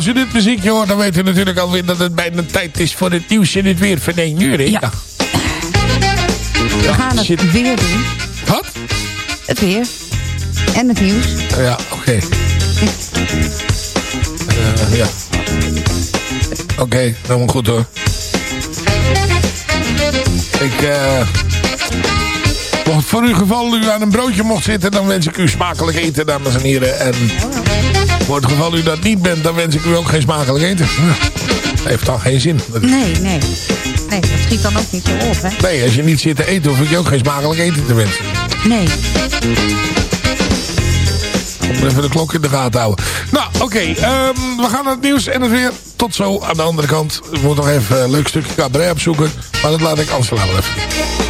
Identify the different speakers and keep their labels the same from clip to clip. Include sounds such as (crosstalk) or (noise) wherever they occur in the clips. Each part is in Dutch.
Speaker 1: als u dit muziekje hoort, dan weet u natuurlijk alweer dat het bijna tijd is voor het nieuws in het weer van 1 uur. Hè?
Speaker 2: Ja. We gaan het
Speaker 1: shit.
Speaker 2: weer doen.
Speaker 1: Wat?
Speaker 2: Het weer. En het nieuws.
Speaker 1: Ja, oké. Eh, ja. Oké, helemaal goed hoor. Ik, eh... mocht voor uw geval u aan een broodje mocht zitten, dan wens ik u smakelijk eten, dames en heren. En voor het geval u dat niet bent, dan wens ik u ook geen smakelijk eten. Ja, heeft dan geen zin.
Speaker 2: Nee, nee. Nee, dat schiet dan ook niet zo op, hè?
Speaker 1: Nee, als je niet zit te eten, hoef ik je ook geen smakelijk eten te wensen.
Speaker 2: Nee.
Speaker 1: Om even de klok in de gaten houden. Nou, oké. ehm, we gaan naar het nieuws en het weer. Tot zo aan de andere kant. Ik moet nog even een leuk stukje cabaret opzoeken. Maar dat laat ik Angela wel even.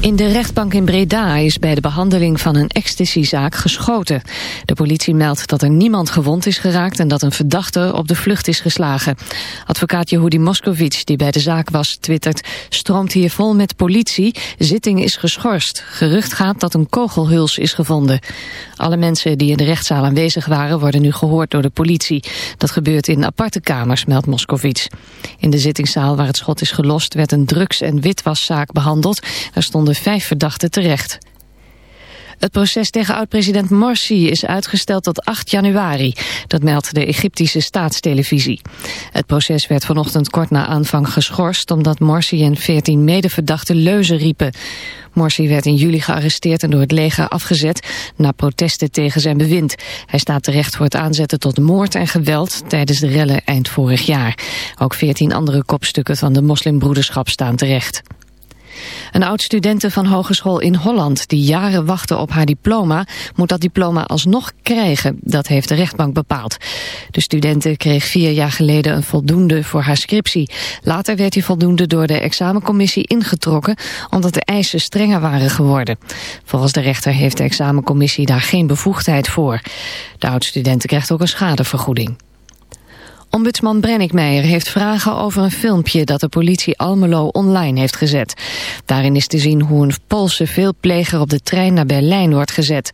Speaker 3: In de rechtbank in Breda is bij de behandeling van een ecstasyzaak geschoten. De politie meldt dat er niemand gewond is geraakt... en dat een verdachte op de vlucht is geslagen. Advocaat Yehudi Moskovic, die bij de zaak was, twittert... stroomt hier vol met politie, zitting is geschorst. Gerucht gaat dat een kogelhuls is gevonden. Alle mensen die in de rechtszaal aanwezig waren... worden nu gehoord door de politie. Dat gebeurt in aparte kamers, meldt Moskovic. In de zittingszaal waar het schot is gelost... werd een drugs- en witwaszaak behandeld. Er stonden vijf verdachten terecht. Het proces tegen oud-president Morsi is uitgesteld tot 8 januari. Dat meldt de Egyptische staatstelevisie. Het proces werd vanochtend kort na aanvang geschorst... omdat Morsi en 14 medeverdachten leuzen riepen. Morsi werd in juli gearresteerd en door het leger afgezet... na protesten tegen zijn bewind. Hij staat terecht voor het aanzetten tot moord en geweld... tijdens de rellen eind vorig jaar. Ook 14 andere kopstukken van de moslimbroederschap staan terecht. Een oud-studente van hogeschool in Holland die jaren wachtte op haar diploma... moet dat diploma alsnog krijgen, dat heeft de rechtbank bepaald. De studente kreeg vier jaar geleden een voldoende voor haar scriptie. Later werd die voldoende door de examencommissie ingetrokken... omdat de eisen strenger waren geworden. Volgens de rechter heeft de examencommissie daar geen bevoegdheid voor. De oud-studente krijgt ook een schadevergoeding. Ombudsman Brennickmeijer heeft vragen over een filmpje dat de politie Almelo online heeft gezet. Daarin is te zien hoe een Poolse veelpleger op de trein naar Berlijn wordt gezet.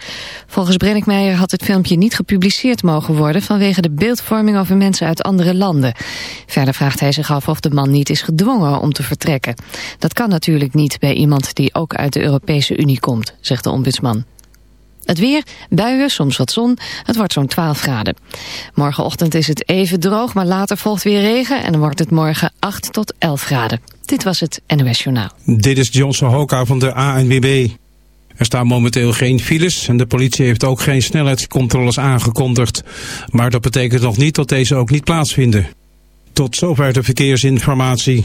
Speaker 3: Volgens Brennickmeijer had het filmpje niet gepubliceerd mogen worden vanwege de beeldvorming over mensen uit andere landen. Verder vraagt hij zich af of de man niet is gedwongen om te vertrekken. Dat kan natuurlijk niet bij iemand die ook uit de Europese Unie komt, zegt de ombudsman. Het weer, buien, soms wat zon. Het wordt zo'n 12 graden. Morgenochtend is het even droog, maar later volgt weer regen... en dan wordt het morgen 8 tot 11 graden. Dit was het NOS Journaal.
Speaker 4: Dit is Johnson Hoka van de ANWB. Er staan momenteel geen files en de politie heeft ook geen snelheidscontroles aangekondigd. Maar dat betekent nog niet dat deze ook niet plaatsvinden. Tot zover de verkeersinformatie.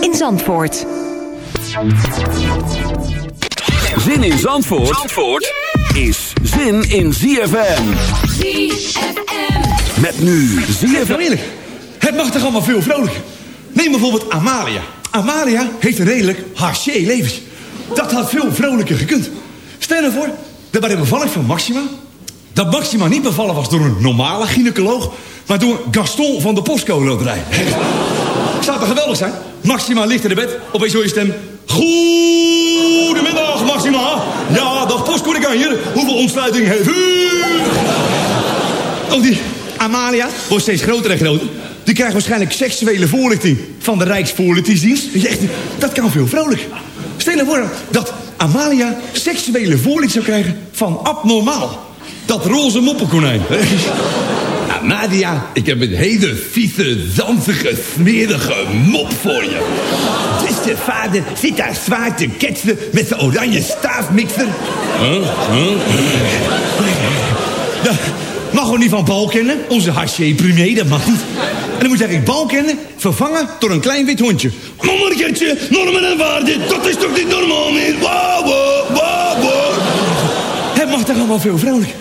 Speaker 5: in Zandvoort.
Speaker 6: Zin in Zandvoort, Zandvoort is zin in ZFM. Met nu ZFM.
Speaker 7: Nou eerlijk, het mag toch allemaal veel vrolijker. Neem bijvoorbeeld Amalia. Amalia heeft een redelijk haché leventje. Dat had veel vrolijker gekund. Stel je voor dat bij de bevalling van Maxima... dat Maxima niet bevallen was door een normale gynaecoloog... maar door Gaston van de Postco Loterij. Zou toch geweldig zijn? Maxima ligt in de bed, opeens hoor je stem... Goedemiddag, Maxima. Ja, dag kan hier. Hoeveel ontsluiting heeft u? Oh, die Amalia wordt steeds groter en groter. Die krijgt waarschijnlijk seksuele voorlichting van de Rijksvoorlichtingsdienst. Dat kan veel vrolijk. Stel je voor dat Amalia seksuele voorlichting zou krijgen van abnormaal. Dat roze moppenkonijn.
Speaker 8: Nadia, ik heb een hele vieze, zanzige, smerige mop voor je. Dus de vader zit daar zwaar te ketsen met zijn oranje staafmixer.
Speaker 7: Dat mag gewoon niet van Bal kennen. Onze haché premier, dat mag niet. En dan moet eigenlijk Bal kennen, vervangen door een klein wit hondje. Mammertje, normen en waarden, dat is toch niet normaal meer? Wow, wow, wow, wow. Het mag toch allemaal veel vrolijk.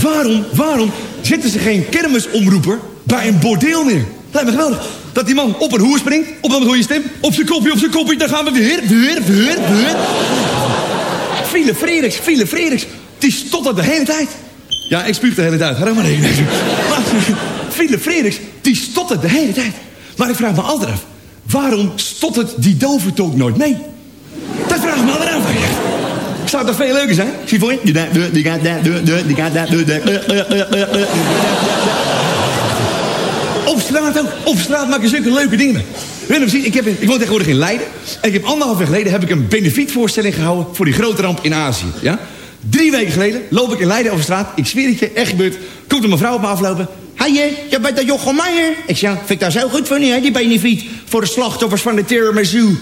Speaker 7: Waarom, waarom zetten ze geen kermisomroeper bij een bordeel neer? Lijkt me geweldig. Dat die man op een hoer springt, op een goede stem, op zijn kopje, op zijn kopje, dan gaan we weer, weer, weer, weer. File Frederiks, File Frederiks, die stottert de hele tijd. Ja, ik spuug de hele tijd, ga maar heen. File Frederiks, die stottert de hele tijd. Maar ik vraag me altijd af, waarom stottert die dovertolk nooit mee? Dat vraag ik me altijd af. Zou toch veel leuker zijn? Zie voor je? Die gaat daar, die gaat daar, die gaat daar, die gaat daar. Op straat ook. Op straat maak je zulke leuke dingen mee. Ik, heb, ik woon tegenwoordig in Leiden. En ik heb anderhalf jaar geleden heb ik een benefietvoorstelling gehouden... voor die grote ramp in Azië. Ja? Drie weken geleden loop ik in Leiden over straat. Ik zweer het je, echt gebeurd. Komt een mevrouw op me aflopen. Hé, je bent dat Jochem Meijer. Ik zeg, vind ik daar zo goed van hè, die benefiet... voor de slachtoffers van de tiramisu.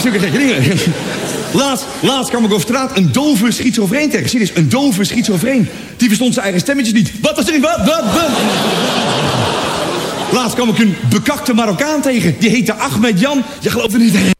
Speaker 7: Zulke gekke dingen. (laughs) Laatst, laatst kwam ik op straat een dove schizofreen tegen. Serieus, een dove schizofreen. Die verstond zijn eigen stemmetjes niet. Wat was er? Wat? Wat? Wat? Laatst kwam ik een bekakte Marokkaan tegen. Die heette Ahmed Jan. Je gelooft er niet.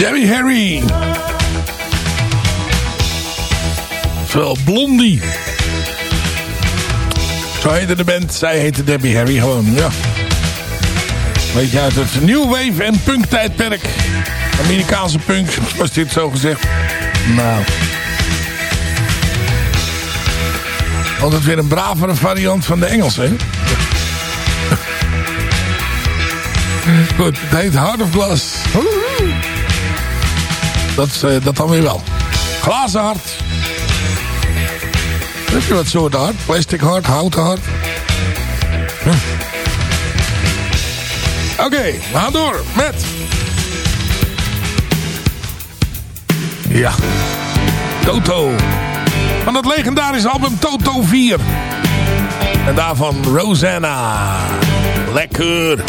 Speaker 1: Debbie Harry. Terwijl Blondie. Zo heette de band. Zij heette Debbie Harry gewoon, ja. Weet je, uit het New Wave en punk tijdperk. Amerikaanse punk, was dit zo gezegd. Nou. Altijd weer een bravere variant van de Engelse, hè? (laughs) Goed, het heet Heart of Glass. Dat, eh, dat dan weer wel. Glazen hart. Heb je wat soorten hart? Plastic hart, houten hart. Hm. Oké, we gaan door met... Ja. Toto. Van het legendarische album Toto 4. En daarvan Rosanna. Lekker.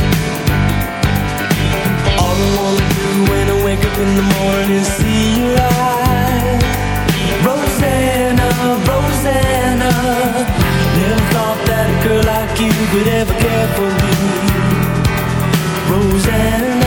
Speaker 9: All Wake up in the morning see your eyes. Rosanna, Rosanna. Never thought that a girl like you could ever care for me. Rosanna.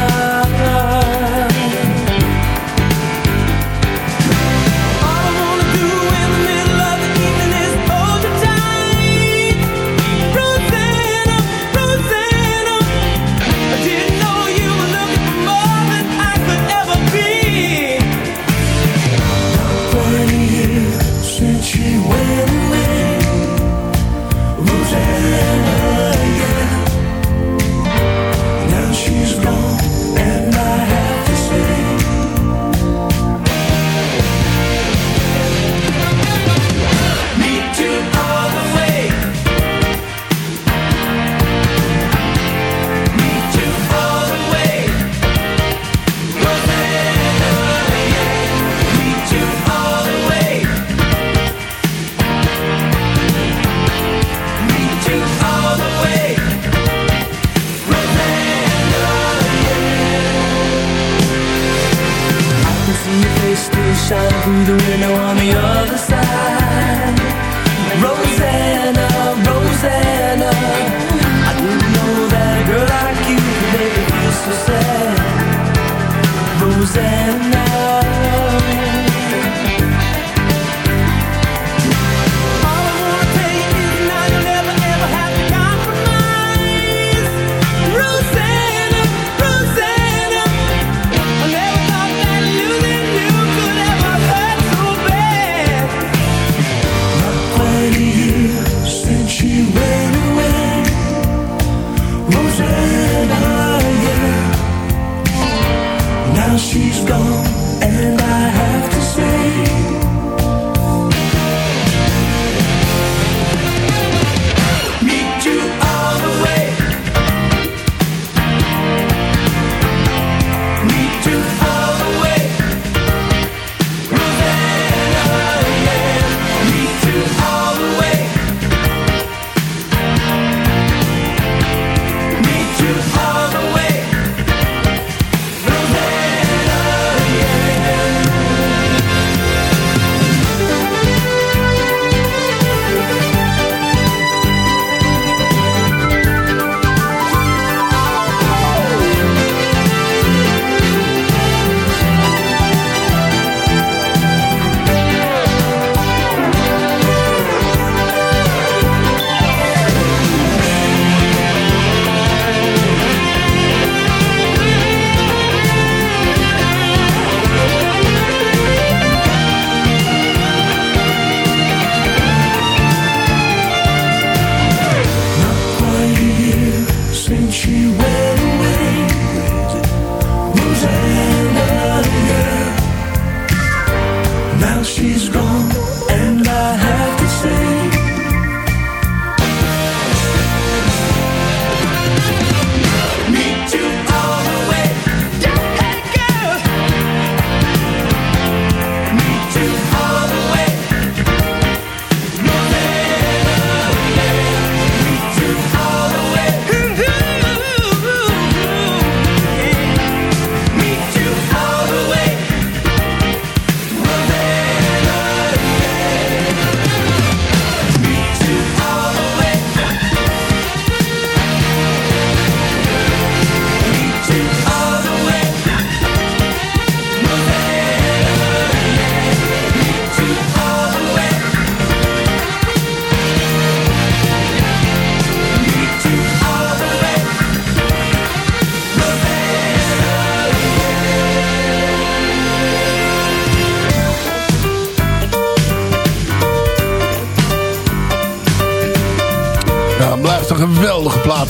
Speaker 1: Geweldige plaat.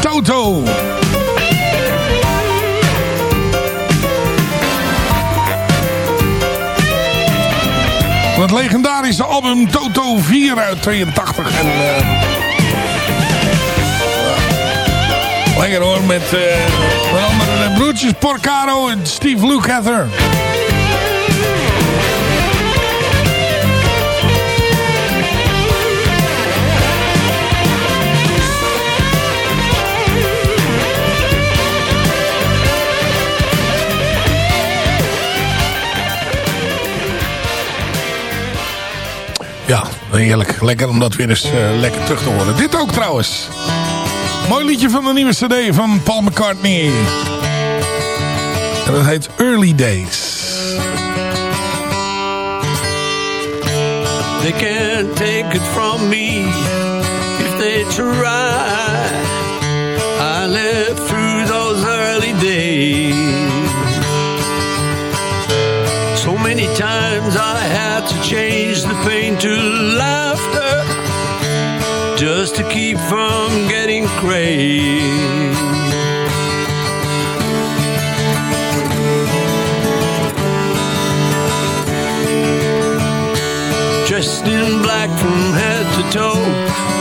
Speaker 1: Toto. Het legendarische album Toto 4 uit 82. En, eh, lekker hoor, met eh met andere de broertjes Porcaro en Steve Lukather. Heerlijk. Lekker om dat weer eens eh, lekker terug te horen. Dit ook trouwens. Mooi liedje van de nieuwe cd van Paul McCartney. En dat heet Early Days.
Speaker 10: They can't take it from me if they try. I lived through those early days. So many times I had to change the pain to laughter just to keep from getting crazed. dressed in black from head to toe.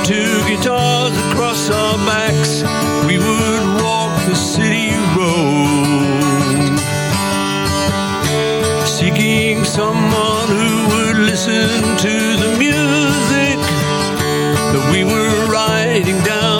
Speaker 10: Two guitars across our backs, we would walk the city road. Seeking someone listen to the music that we were writing down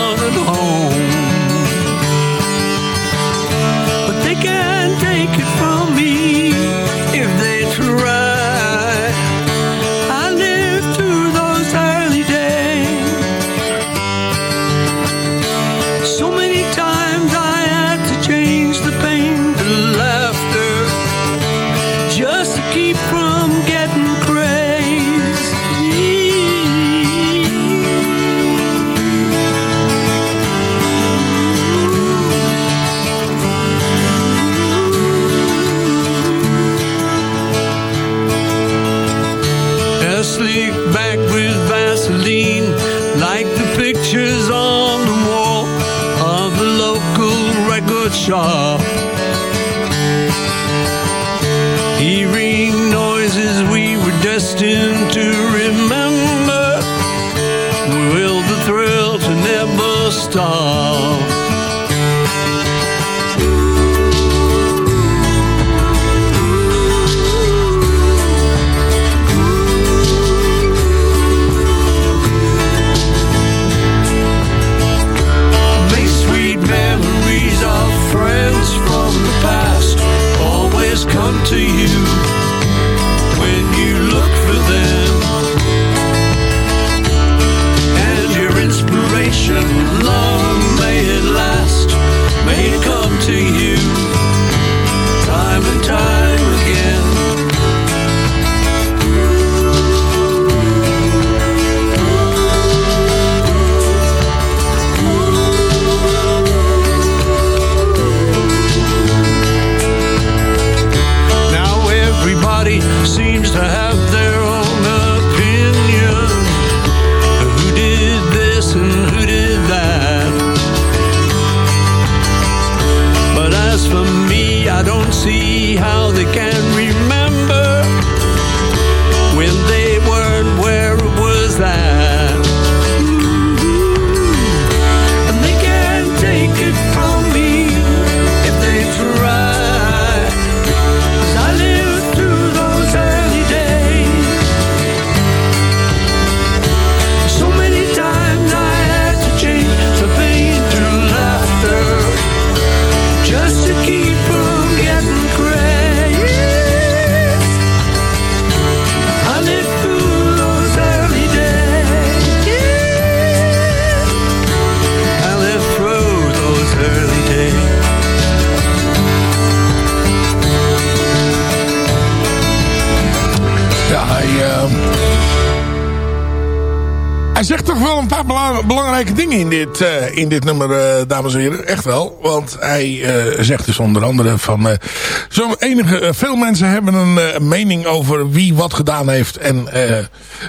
Speaker 11: in dit, eh, in dit nummer, eh, dames en heren. Echt wel. Want hij eh, zegt dus onder andere van... zo enige, veel mensen hebben een mening over wie wat gedaan heeft en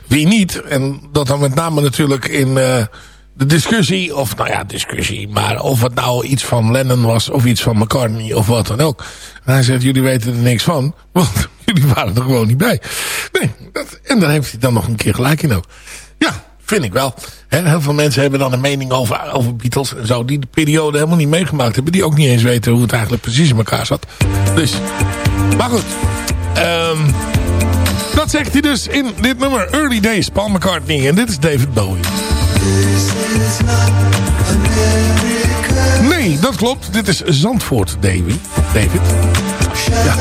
Speaker 11: wie niet. En dat dan met name natuurlijk in... de discussie, of nou ja, discussie, maar of het nou iets van Lennon was of iets van McCartney of wat dan ook. En hij zegt, jullie weten er niks van, want (laughs) jullie waren er gewoon niet bij. Nee, dat, en daar heeft hij dan nog een keer gelijk in ook. Ja, vind ik wel. Heel veel mensen hebben dan een mening over, over Beatles en zo, die de periode helemaal niet meegemaakt hebben, die ook niet eens weten hoe het eigenlijk precies in elkaar zat. Dus, maar goed. Ehm dat zegt hij dus in dit nummer Early Days, Paul McCartney. En dit is David Bowie. Nee, dat klopt. Dit is Zandvoort, Davy. David. Ja.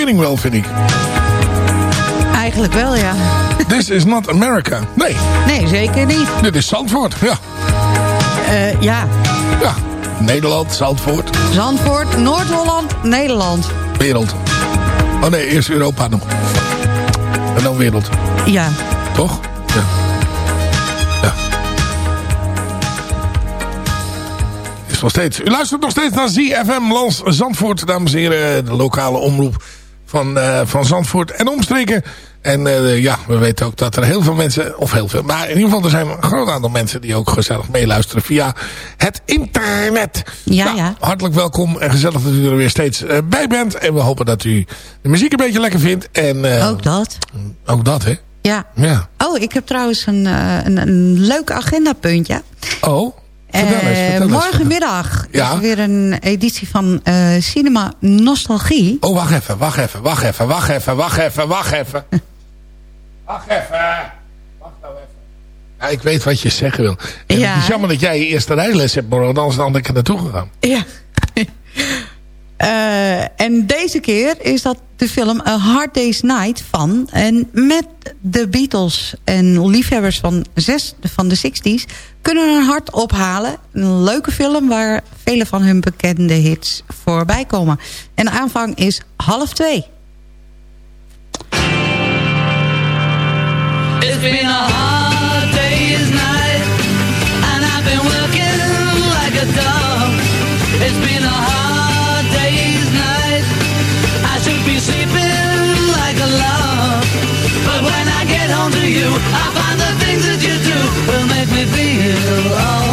Speaker 11: Wel, vind ik.
Speaker 2: Eigenlijk wel, ja.
Speaker 11: This is not America. Nee,
Speaker 2: Nee, zeker niet.
Speaker 11: dit is Zandvoort. Ja,
Speaker 2: Eh, ja,
Speaker 11: ja. Nederland, Zandvoort,
Speaker 2: Zandvoort, Noord-Holland, Nederland.
Speaker 11: wereld. Oh nee, eerst Europa nog. En dan wereld.
Speaker 2: Ja.
Speaker 11: Toch? Ja. Ja. Is nog steeds. U luistert nog steeds naar ZFM Lans Zandvoort, dames en heren. De lokale omroep van, eh, van Zandvoort en omstreken. En eh, ja, we weten ook dat er heel veel mensen, of heel veel, maar in ieder geval er zijn een groot aantal mensen die ook gezellig meeluisteren via het internet.
Speaker 2: Ja,
Speaker 11: Nou,
Speaker 2: ja.
Speaker 11: Hartelijk welkom en gezellig dat u er weer steeds eh, bij bent. En we hopen dat u de muziek een beetje lekker vindt. En,
Speaker 2: Ook dat.
Speaker 11: Ook dat, hè?
Speaker 2: Ja.
Speaker 11: Ja.
Speaker 2: Oh, ik heb trouwens een, een, een leuk agendapuntje.
Speaker 11: Oh, vertel eens,
Speaker 2: Eh,
Speaker 11: vertel eens.
Speaker 2: morgenmiddag
Speaker 11: Ja.
Speaker 2: is er weer een editie van eh, Cinema Nostalgie.
Speaker 11: Oh, wacht even, wacht even, wacht even, wacht even, wacht even, wacht even. (laughs) Wacht even. Wacht nou even.
Speaker 1: Ja, ik weet wat je zeggen wil. En
Speaker 2: Ja.
Speaker 1: Het is jammer dat jij je eerste rijles hebt morgen. Anders had ik er naartoe gegaan.
Speaker 2: Ja. (laughs) Eh, en deze keer is dat de film A Hard Day's Night van... en met de Beatles en liefhebbers van, zes, van de 60s... kunnen hun hart ophalen. Een leuke film waar vele van hun bekende hits voorbij komen. En de aanvang is half twee.
Speaker 12: It's been a you, I find the things that you do will make me feel alright.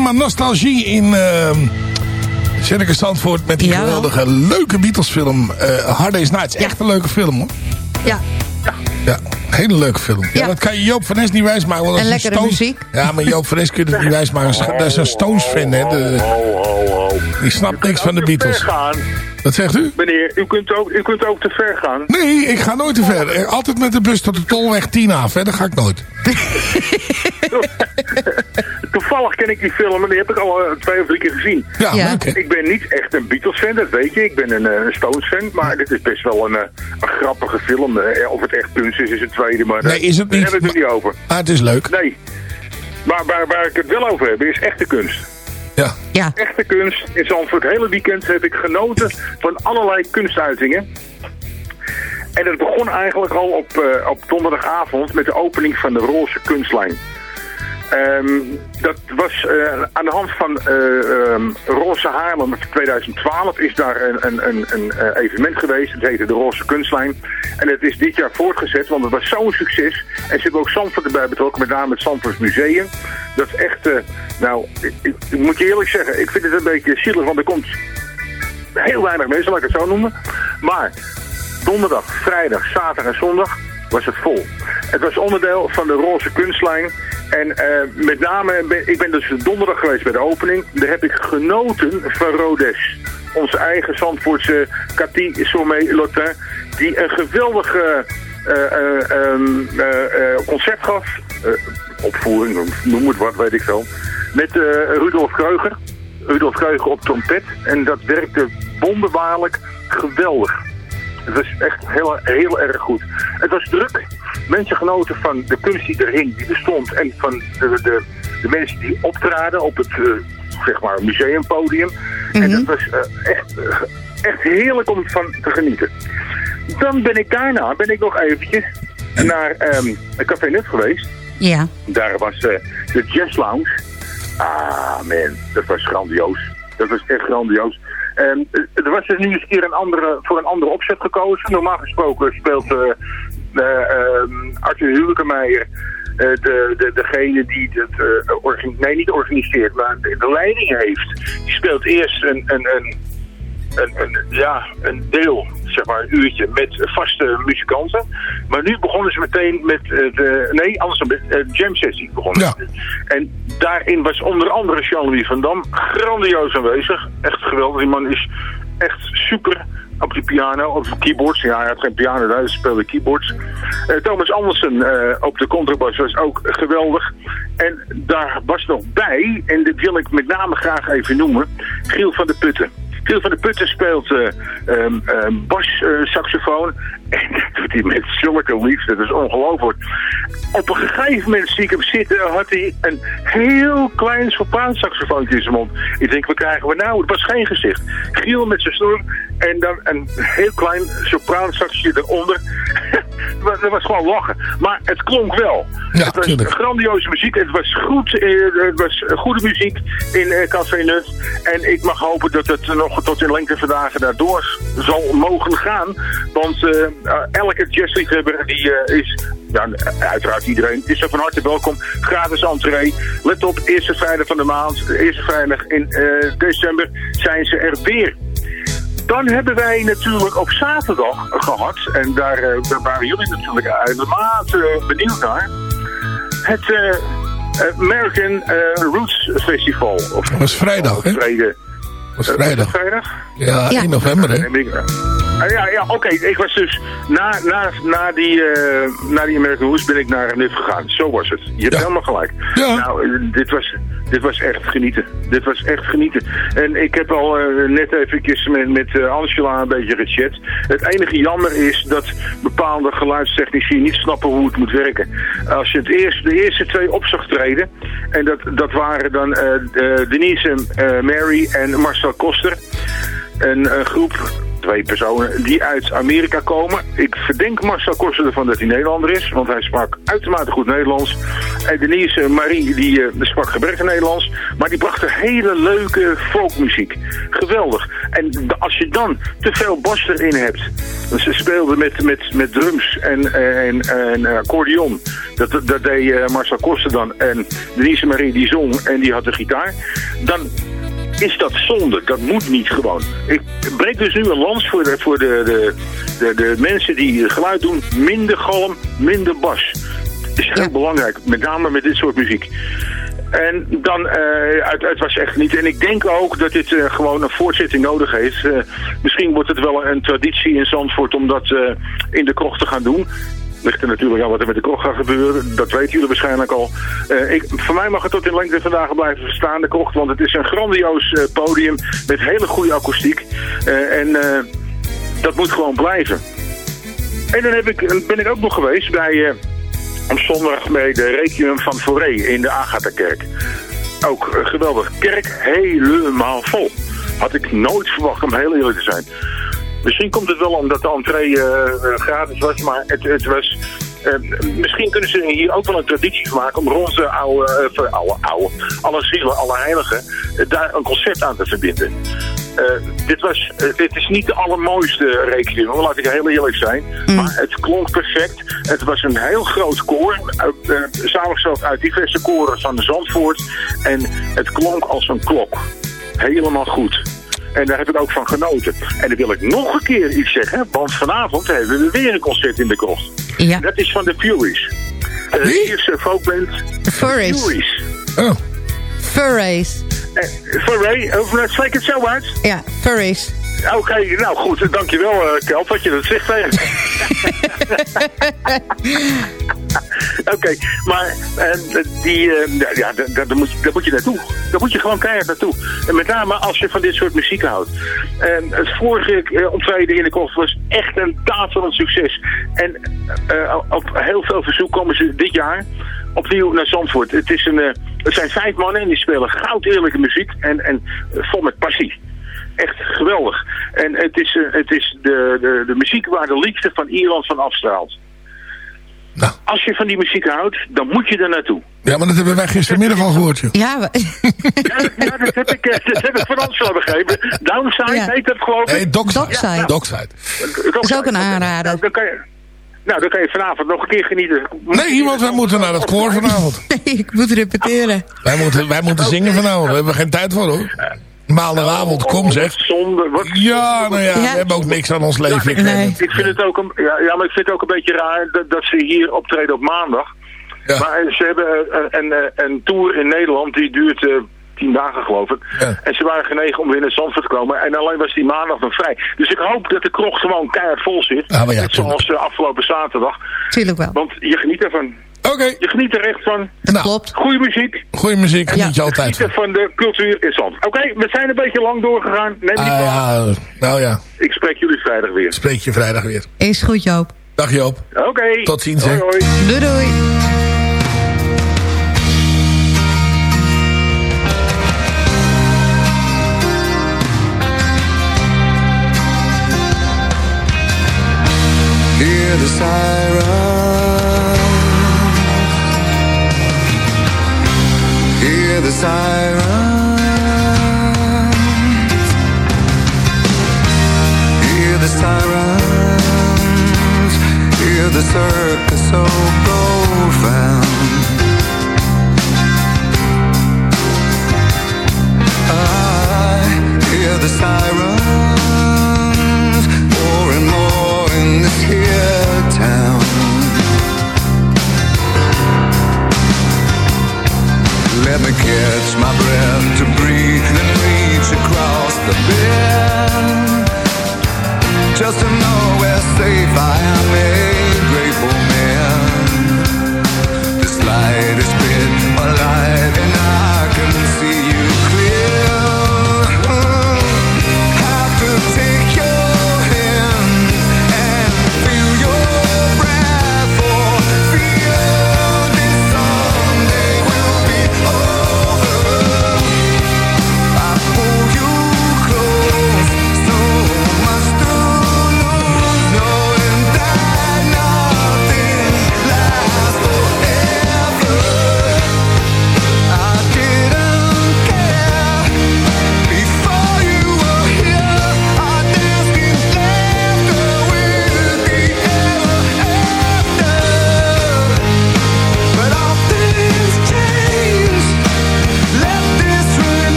Speaker 1: Cinema Nostalgie in uh, Circus Zandvoort met die geweldige leuke Beatles film eh Hard Day's Night. Echt een leuke film hoor.
Speaker 2: Ja,
Speaker 1: Ja, een hele leuke film. Ja,
Speaker 2: Ja.
Speaker 1: dat kan je Joop van Es niet wijsmaken. want dat
Speaker 2: En
Speaker 1: is een
Speaker 2: lekkere
Speaker 1: Stones-
Speaker 2: muziek.
Speaker 1: Ja, maar Joop van Es kun je het niet wijsmaken. Dat is een Stones fan hè. De,
Speaker 13: Ho, ho, ho.
Speaker 1: die snapt niks van de Beatles.
Speaker 13: ver gaan.
Speaker 1: Wat zegt u?
Speaker 13: Meneer, u kunt, ook, u kunt ook te ver gaan.
Speaker 1: Nee, ik ga nooit te ver. Eh, Altijd met de bus tot de Tolweg 10 af. Verder ga ik nooit. (laughs)
Speaker 13: Toevallig ken ik die film en die heb ik al eh, twee of drie keer gezien.
Speaker 1: Ja,
Speaker 2: Ja.
Speaker 13: Ik ben niet echt een Beatles-fan, dat weet je. Ik ben een, eh, Stones-fan, maar dit is best wel een, eh, een grappige film. Of het echt kunst is, is het tweede, maar
Speaker 1: Nee, is het
Speaker 13: daar
Speaker 1: niet.
Speaker 13: hebben we het er niet over.
Speaker 1: Ah, het is leuk.
Speaker 13: Nee. Maar waar, waar ik het wel over heb, is echte kunst.
Speaker 1: Ja.
Speaker 2: ja.
Speaker 13: Echte kunst. In Zandvoort het hele weekend heb ik genoten van allerlei kunstuitingen. En dat begon eigenlijk al op, op donderdagavond met de opening van de Roze Kunstlijn. Ehm, dat was eh, aan de hand van eh, ehm, Roze Haarlem 2012 is daar een, een, een, een eh, evenement geweest. Het heette de Roze Kunstlijn. En het is dit jaar voortgezet, want het was zo'n succes. En ze hebben ook Zandvoort erbij betrokken, met name het Zandvoorts Museum. Dat is echt, nou, ik, ik, ik moet je eerlijk zeggen, ik vind het een beetje zielig, want er komt heel weinig mensen, laat ik het zo noemen. Maar donderdag, vrijdag, zaterdag en zondag was het vol. Het was onderdeel van de Roze Kunstlijn. En eh, met name, ik ben dus donderdag geweest bij de opening. Daar heb ik genoten van Rodes. Onze eigen Zandvoortse Cathy Sommet Lotin. Die een geweldig eh, eh, eh, ehm, eh, eh, concert gaf. Opvoering, noem het wat, weet ik veel. Met Rudolf Kreuger. Rudolf Kreuger op trompet. En dat werkte wonderbaarlijk geweldig. Het was echt heel, heel erg goed. Het was druk. Mensen genoten van de kunst die er hing, die bestond. En van de, de, de mensen die optraden op het eh, zeg maar museumpodium. En dat was eh, echt, eh, echt heerlijk om van te genieten. Dan ben ik daarna ben ik nog eventjes naar ehm een Café Nut geweest.
Speaker 2: Ja.
Speaker 13: Daar was de Jazz Lounge. Ah man, dat was grandioos. Dat was echt grandioos. Eh, er was dus nu eens een keer een andere, voor een andere opzet gekozen. Normaal gesproken speelt eh, ehm, Arthur eh, de, de, degene die het organ- nee, niet organiseert, maar de, de leiding heeft. Die speelt eerst een, een, een, een, een, ja, een deel, zeg maar een uurtje, met vaste muzikanten. Maar nu begonnen ze meteen met eh, de, nee, andersom, met eh, jam sessie begonnen.
Speaker 1: Ja.
Speaker 13: En daarin was onder andere Jean-Louis van Dam grandioos aanwezig. Echt geweldig, die man is echt super op de piano, op de keyboards. Ja, hij had geen piano, hij speelde keyboards. Eh, Thomas Andersen op de contrabas was ook geweldig. En daar was nog bij, en dit wil ik met name graag even noemen, Giel van de Putten. Giel van de Putten speelt eh ehm, ehm, bas-saxofoon. En dat doet hij met zulke liefde, dat is ongelooflijk. Op een gegeven moment zie ik hem zitten, had hij een heel klein sopraansaxofoontje in zijn mond. Ik denk, wat krijgen we nou? Het was geen gezicht. Giel met zijn snor en dan een heel klein sopraansaxje eronder. (laughs) dat was gewoon lachen. Maar het klonk wel.
Speaker 1: Ja,
Speaker 13: het was
Speaker 1: tuurlijk.
Speaker 13: grandioze muziek. Het was goed. eh, het was goede muziek in eh, Café Nut. En ik mag hopen dat het nog tot in lengte vandaag daardoor zal mogen gaan. Want eh, elke jazzliefhebber die eh, is, ja, uiteraard iedereen, is er van harte welkom. Gratis entree. Let op, eerste vrijdag van de maand, eerste vrijdag in eh, december zijn ze er weer. Dan hebben wij natuurlijk op zaterdag gehad, en daar, eh, daar waren jullie natuurlijk uitermate uh, benieuwd naar, het eh, American eh, Roots Festival. Of,
Speaker 1: Dat was vrijdag, hè?
Speaker 13: Vrede.
Speaker 1: was vrijdag.
Speaker 13: het vrijdag?
Speaker 1: Ja, 1 november, hè?
Speaker 13: Ja, ja oké. Ik was dus na, na, na, die, eh, na die American Roots ben ik naar NIF gegaan. Zo was het. Je hebt helemaal gelijk. Nou, eh, dit was, dit was echt genieten. Dit was echt genieten. En ik heb al eh, net eventjes met, met Angela een beetje gechat. Het enige jammer is dat bepaalde geluidstechnici niet snappen hoe het moet werken. Als je het eerst, de eerste twee op zag treden, en dat, dat waren dan eh, de- Denise eh, Mary en Marcel Koster. Een, een groep, twee personen, die uit Amerika komen. Ik verdenk Marcel Koster ervan dat hij Nederlander is, want hij sprak uitermate goed Nederlands. En Denise Marie, die eh, sprak gebrekkig Nederlands, maar die brachten hele leuke folkmuziek. Geweldig. En als je dan te veel bas erin hebt, ze speelden met, met, met drums en, en, en accordeon. Dat, dat, deed eh, Marcel Koster dan. En Denise Marie die zong en die had de gitaar. Dan is dat zonde. Dat moet niet gewoon. Ik breek dus nu een lans voor de, voor de, de, de, de mensen die geluid doen. Minder galm, minder bas. Het is heel belangrijk, met name met dit soort muziek. En dan, eh, het, het was echt niet. En ik denk ook dat dit eh, gewoon een voortzetting nodig heeft. Eh, misschien wordt het wel een traditie in Zandvoort om dat eh, in de krocht te gaan doen. Ligt er natuurlijk aan wat er met de krocht gaat gebeuren. Dat weten jullie waarschijnlijk al. Eh, ik, voor mij mag het tot in lengte vandaag blijven staan, de krocht. Want het is een grandioos eh, podium met hele goede akoestiek. Eh, en dat moet gewoon blijven. En dan heb ik, ben ik ook nog geweest bij, op zondag bij de Requiem van Foré in de Agatha-kerk. Ook geweldig. Kerk helemaal vol. Had ik nooit verwacht, om heel eerlijk te zijn. Misschien komt het wel omdat de entree eh, gratis was, maar het, het was... eh, misschien kunnen ze hier ook wel een traditie van maken om rond de oude, uh, oude, oude, alle zielen, alle heiligen, daar een concert aan te verbinden. Dit, was, dit is niet de allermooiste rekening, laat ik heel eerlijk zijn. Maar het klonk perfect. Het was een heel groot koor, samengesteld uit diverse koren van de Zandvoort. En het klonk als een klok. Helemaal goed. En daar heb ik ook van genoten. En dan wil ik nog een keer iets zeggen, want vanavond hebben we weer een concert in de krocht.
Speaker 2: Ja.
Speaker 13: Dat is van de Furies. Uh, de Ierse folkband.
Speaker 2: Furries.
Speaker 13: Furies.
Speaker 1: Oh.
Speaker 2: Furries.
Speaker 13: Uh, over, spreek het zo uit?
Speaker 2: Ja, furries.
Speaker 13: Oké, nou goed, dankjewel uh, Kelp dat je dat zegt tegen. (laughs) Oké, maar eh, die, eh, ja, daar, daar, moet daar moet je naartoe. Daar moet je gewoon keihard naartoe. En met name als je van dit soort muziek houdt. En het vorige optreden in de kost was echt een daad van een succes. En op heel veel verzoek komen ze dit jaar opnieuw naar Zandvoort. Het, is een, het zijn vijf mannen en die spelen goud eerlijke muziek en, en vol met passie echt geweldig. En het is, uh, het is de, de, de muziek waar de liefde van Ierland van afstraalt. Nou. Als je van die muziek houdt, dan moet je er naartoe.
Speaker 1: Ja, maar dat hebben wij gistermiddag al gehoord, joh.
Speaker 2: Ja,
Speaker 13: ja, ja, dat heb ik, dat heb ik van ons al begrepen. Downside ja. heet dat geloof ik.
Speaker 1: Nee, Dockside.
Speaker 2: Dockside.
Speaker 1: Ja, Dockside.
Speaker 2: Dat is ook een aanrader.
Speaker 13: Nou, dan kan je... Nou, dan kan je vanavond nog een keer genieten.
Speaker 1: Nee, want wij moeten naar het koor vanavond. (laughs)
Speaker 2: Nee, ik moet repeteren.
Speaker 1: Wij moeten, wij moeten zingen vanavond. We hebben geen tijd voor, hoor. Maandagavond, kom zeg.
Speaker 13: Zonde, wat
Speaker 1: ja, nou ja, ja, we hebben ook niks aan ons leven.
Speaker 13: Ja, nee. ik, vind het ook een, ja, ja, maar ik vind het ook een beetje raar dat, dat ze hier optreden op maandag. Ja. Maar ze hebben een, een, een tour in Nederland die duurt uh, tien dagen geloof ik. Ja. En ze waren genegen om weer naar Zandvoort te komen. En alleen was die maandag nog vrij. Dus ik hoop dat de krocht gewoon keihard vol zit.
Speaker 1: Ja, maar ja,
Speaker 13: Net zoals uh, afgelopen zaterdag.
Speaker 2: Tuurlijk wel.
Speaker 13: Want je geniet ervan.
Speaker 1: Oké. Okay.
Speaker 13: Je geniet er echt van.
Speaker 2: Dat klopt.
Speaker 13: Goeie muziek.
Speaker 1: Goeie muziek, geniet je altijd
Speaker 13: van. van de cultuur in Zand. Oké, okay, we zijn een beetje lang doorgegaan. Neem
Speaker 1: uh, ja, nou ja.
Speaker 13: Ik spreek jullie vrijdag weer.
Speaker 1: Spreek je vrijdag weer.
Speaker 2: Is goed, Joop.
Speaker 1: Dag Joop.
Speaker 13: Oké. Okay.
Speaker 1: Tot ziens.
Speaker 13: Hoi, hoi.
Speaker 2: Doei doei.
Speaker 14: Hear the siren sirens. Hear the sirens. Hear the circus the bend Just to know where safe I am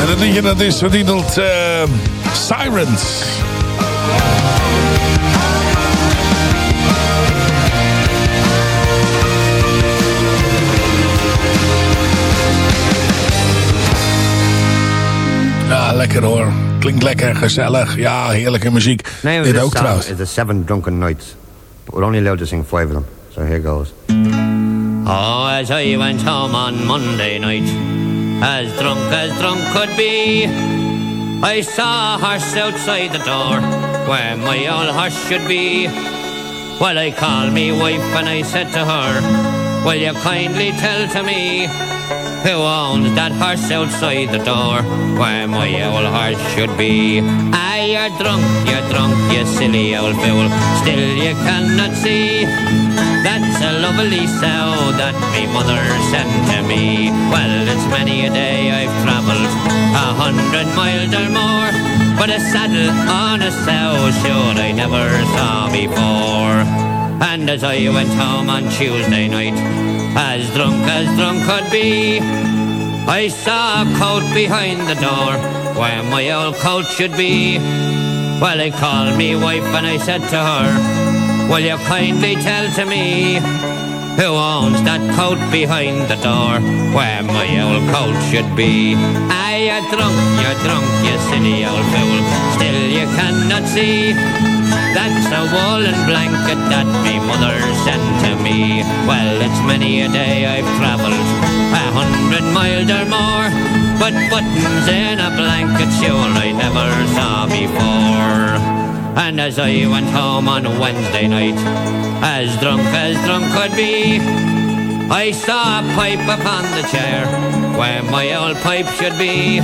Speaker 1: En dat liedje dat is getiteld eh, Sirens. Ja, lekker hoor. Klinkt lekker, gezellig. Ja, heerlijke muziek. Dit ook trouwens.
Speaker 15: is The Seven Drunken Nights. But we're only allowed to sing five of them. So here goes.
Speaker 16: Oh, as I went home on Monday night, as drunk as drunk could be, I saw a horse outside the door, where my old horse should be. Well, I called me wife and I said to her, Will you kindly tell to me who owns that horse outside the door, where my old horse should be? Ah, you're drunk, you're drunk, you silly old fool. Still you cannot see that's a lovely sow that me mother sent to me. Well, it's many a day I've travelled a hundred miles or more, but a saddle on a sow sure I never saw before. And as I went home on Tuesday night, as drunk as drunk could be, I saw a coat behind the door where my old coat should be. Well, I called me wife and I said to her, Will you kindly tell to me who owns that coat behind the door where my old coat should be? Ah, you're drunk, you're drunk, you silly old fool. Still you cannot see that's a woolen blanket that me mother sent to me. Well, it's many a day I've travelled hundred miles or more, but buttons in a blanket sure I never saw before. And as I went home on Wednesday night, as drunk as drunk could be, I saw a pipe upon the chair where my old pipe should be.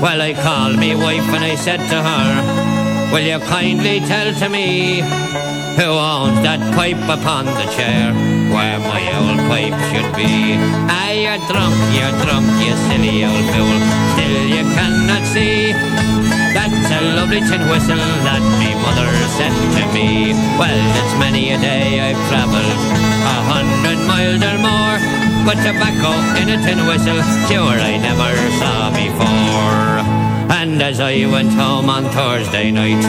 Speaker 16: Well, I called me wife and I said to her, Will you kindly tell to me who owns that pipe upon the chair where my old pipe should be? Ah, you're drunk, you're drunk, you silly old fool. Still you cannot see that's a lovely tin whistle that me mother sent to me. Well, it's many a day I've travelled a hundred miles or more, but tobacco in a tin whistle, sure I never saw before. And as I went home on Thursday night,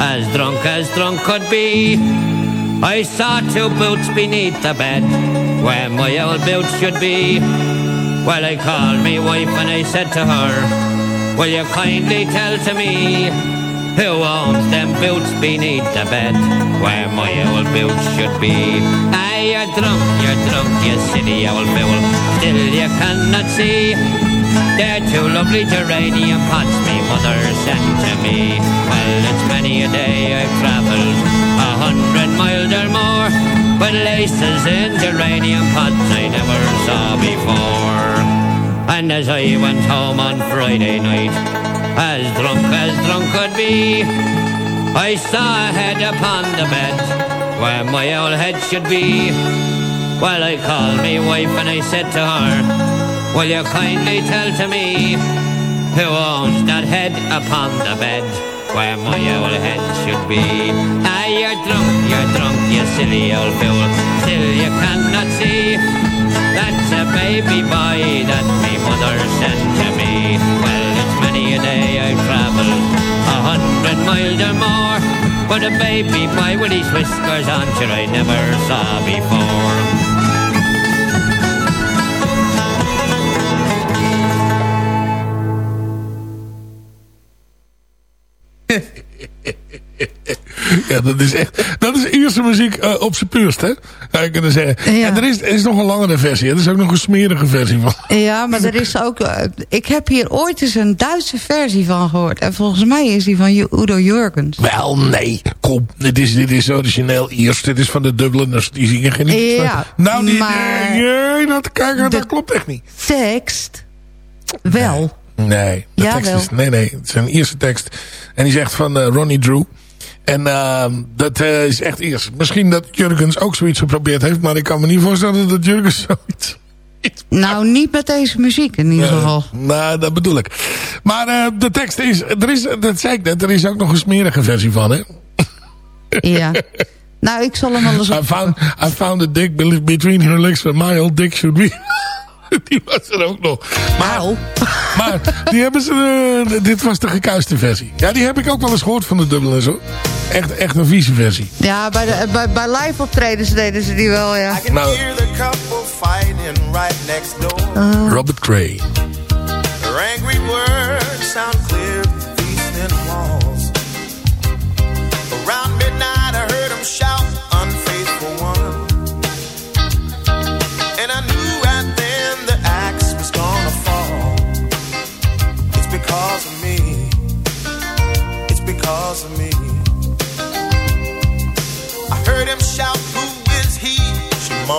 Speaker 16: as drunk as drunk could be, I saw two boots beneath the bed, where my old boots should be. Well, I called me wife and I said to her, Will you kindly tell to me who owns them boots beneath the bed where my old boots should be? Ah, you're drunk, you're drunk, you silly old fool. Still you cannot see they're two lovely geranium pots me mother sent to me. Well, it's many a day I've travelled a hundred miles or more, but laces in geranium pots I never saw before. And as I went home on Friday night, as drunk as drunk could be, I saw a head upon the bed where my old head should be. Well, I called me wife and I said to her, Will you kindly tell to me who owns that head upon the bed where my old head should be? Ah, you're drunk, you're drunk, you silly old fool. Still you cannot see that's a baby boy that me mother sent to me. Well, it's many a day I've travelled a hundred miles or more, but a baby boy with his whiskers on, sure I never saw before.
Speaker 1: Ja, dat is echt... Dat is Ierse muziek eh, op zijn puurst, hè? Zou je kunnen zeggen. En er is, er is nog een langere versie. Er is ook nog een smerige versie van.
Speaker 2: Ja, maar er is ook... eh, ik heb hier ooit eens een Duitse versie van gehoord. En volgens mij is die van Udo Jurgens.
Speaker 1: Wel, nee. Kom, dit is, dit is origineel Iers. Dit is van de Dubliners. Die zingen geen
Speaker 2: Ja,
Speaker 1: Nou, die,
Speaker 2: maar-
Speaker 1: nee, dat, kijk, dat klopt echt niet.
Speaker 2: Tekst wel.
Speaker 1: Nee, de
Speaker 2: Ja,
Speaker 1: tekst
Speaker 2: wel.
Speaker 1: is, nee, nee, het is een Ierse tekst. En die echt van eh, Ronnie Drew. En ehm, dat eh, is echt Iers. Misschien dat Jurgens ook zoiets geprobeerd heeft. Maar ik kan me niet voorstellen dat Jurgens (laughs) zoiets...
Speaker 2: Nou, niet met deze muziek in ieder geval.
Speaker 1: Nou, dat bedoel ik. Maar eh, de tekst is, er is... Dat zei ik net, er is ook nog een smerige versie van, hè? (laughs)
Speaker 2: Ja. Nou, ik zal hem eens
Speaker 1: I found, I found a dick be- between her legs where my old dick should be. (laughs) (laughs) Die was er ook nog. Maar, maar die hebben ze... eh, dit was de gekuiste versie. Ja, die heb ik ook wel eens gehoord van de Dubliners hoor. Echt, echt een vieze versie.
Speaker 2: Ja, bij, de, bij, bij live optredens deden ze die wel, ja.
Speaker 1: Nou.
Speaker 2: Uh,
Speaker 1: Robert Cray.
Speaker 17: Their angry words sound clear through these thin walls. Around midnight, I heard them shout,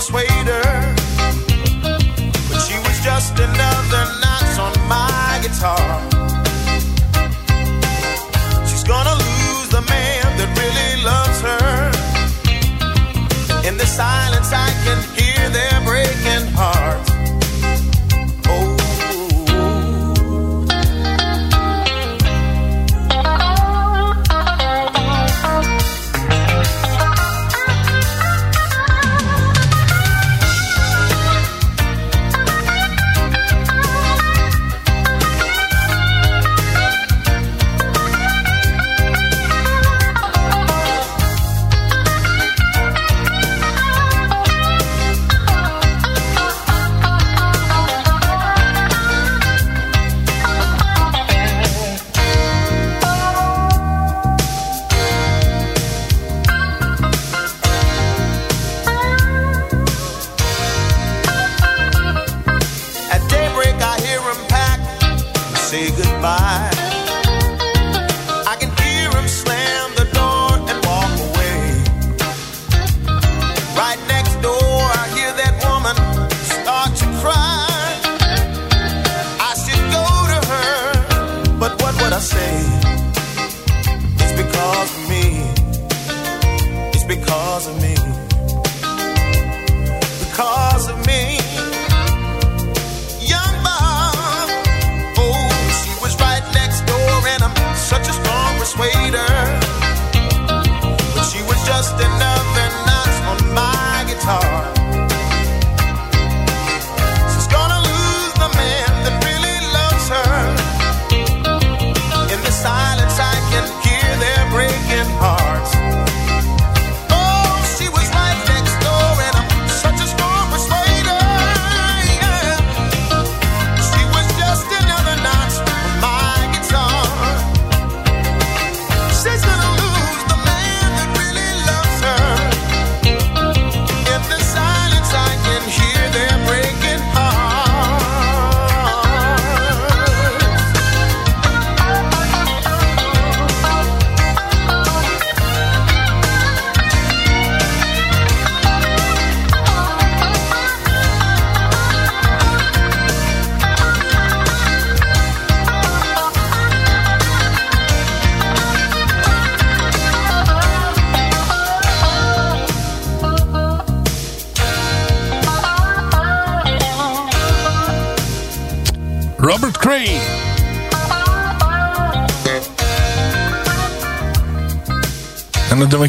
Speaker 17: Strong persuader. But she was just another notch on my guitar.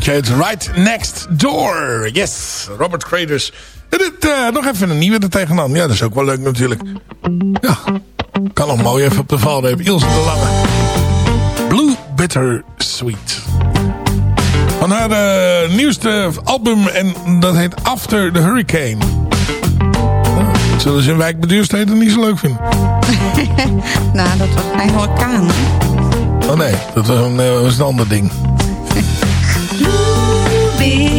Speaker 1: Nummertje heet Right Next Door. Yes, Robert Cray dus. En dit, eh, nog even een nieuwe er tegenaan. Ja, dat is ook wel leuk natuurlijk. Ja, kan nog mooi even op de valreep. Ilse de Lange. Blue Bitter Sweet. Van haar eh, nieuwste album en dat heet After the Hurricane. Nou, dat zullen ze in Wijk niet zo leuk vinden. (laughs)
Speaker 2: nou, dat was geen orkaan.
Speaker 1: Oh nee, dat was een, eh, was een ander ding.
Speaker 18: be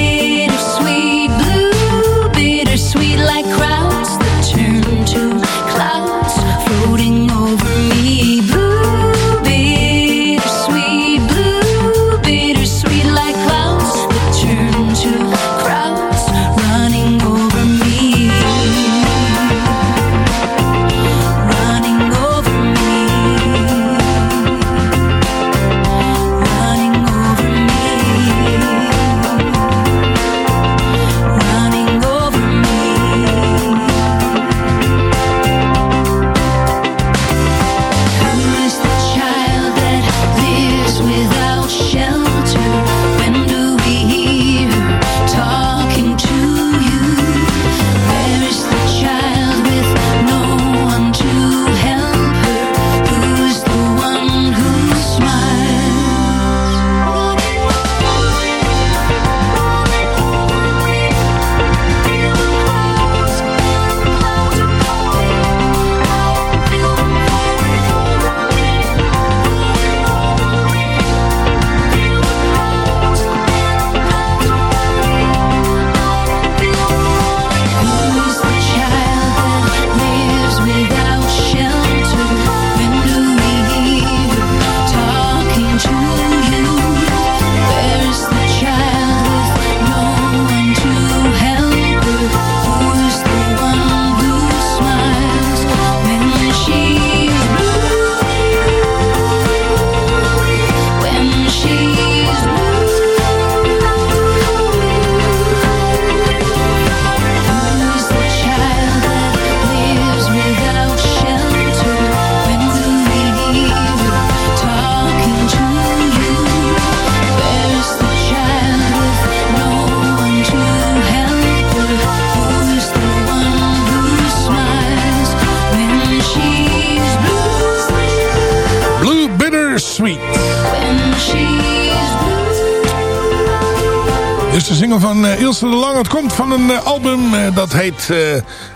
Speaker 1: De single van eh, Ilse de Lang. Het komt van een eh, album eh, dat heet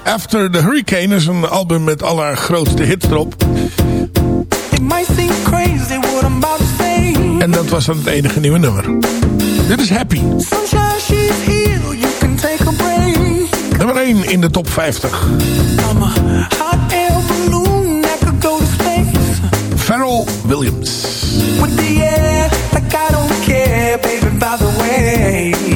Speaker 1: After the Hurricane. Dat is een album met allergrootste hits erop. En dat was dan het enige nieuwe nummer. Dit is Happy. Nummer 1 in de top 50.
Speaker 12: I'm a hot air balloon that could go to space.
Speaker 1: Pharrell Williams.
Speaker 12: With the air, like I don't care, baby, by the way.